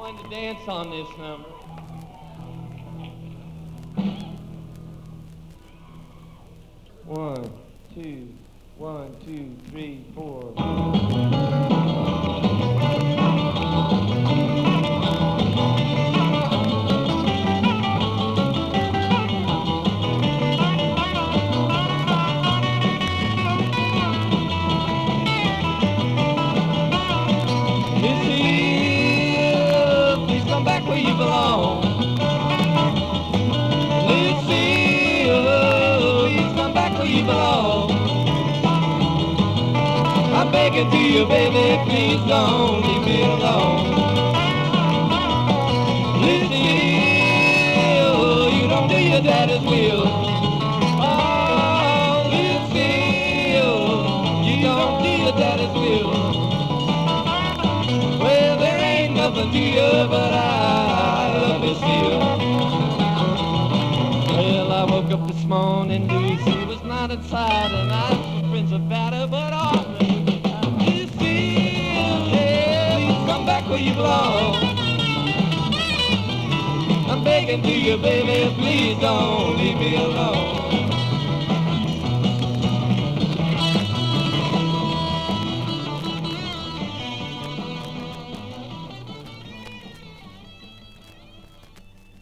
to dance on this number. One, two, one, two, three, four. To you, baby, please don't leave me alone. Lucille, you don't do your daddy's will. Oh, you don't do your daddy's will. Well, there ain't nothing to you, but I love you still. Well, I woke up this morning, Lucy was not inside, and I my friends about but all I'm begging to you, baby, please don't leave me alone.